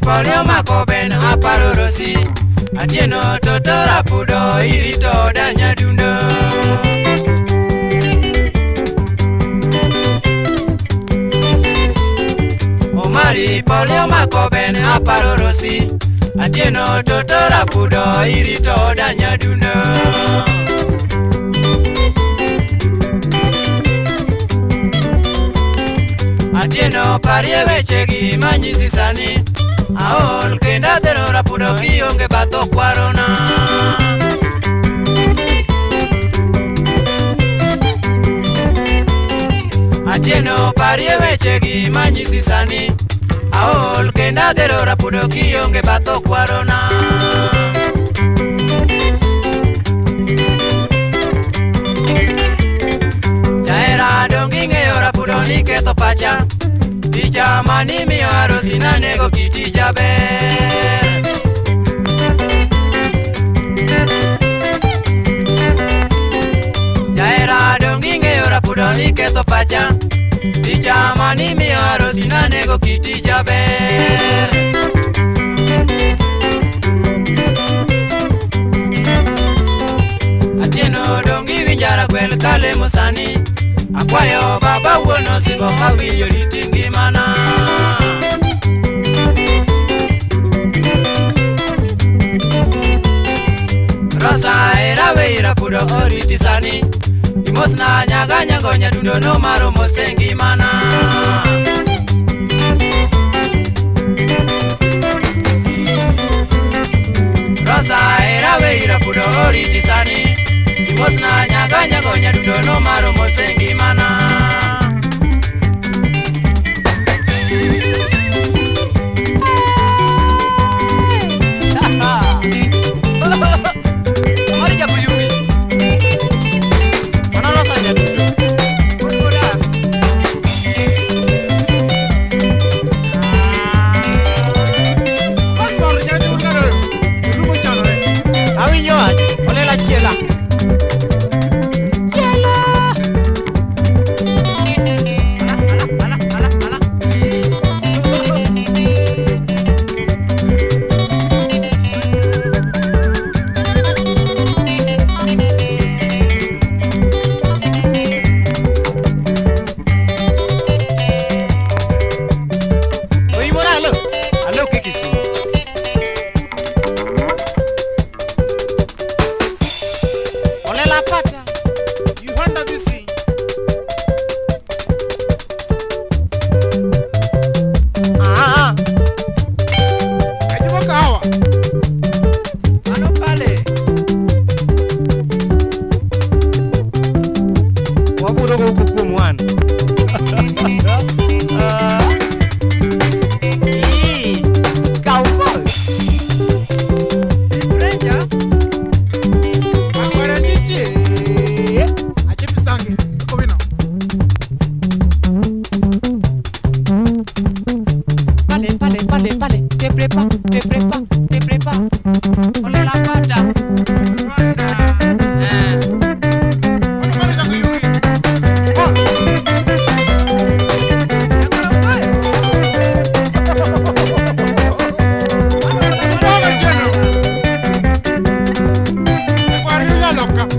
ipone omako ben aparo rosi atieno totorapudo irito danyadundo omari ipone omako ben aparo rosi atieno totorapudo irito danyadundo Atieno parie weche gi manyisi sani ahora puro guión que pato cuarona. Atieno parie veche que sani Aol kenda puro pudoki que pato kwarona ahora puro ni que topa pacha Picha mani miyo arosi na nego kiti jaber Jaera adong inge yora pudo ni keto pacha Picha mani miyo arosi na nego kiti jaber Atieno adong iwinjara kwel kale musani akwayo baba wuono sibo kawinjori tingimana rosa eraweira pudo oriti sani imosna nyaganyago nyadundo nomaromose ngimana rosa eraweira pudo oriti sani imosna nyagonya dudo nomaromosengimana wabudoka ukukwa omwana Te prepa, te prepa, te prepa. Lanka.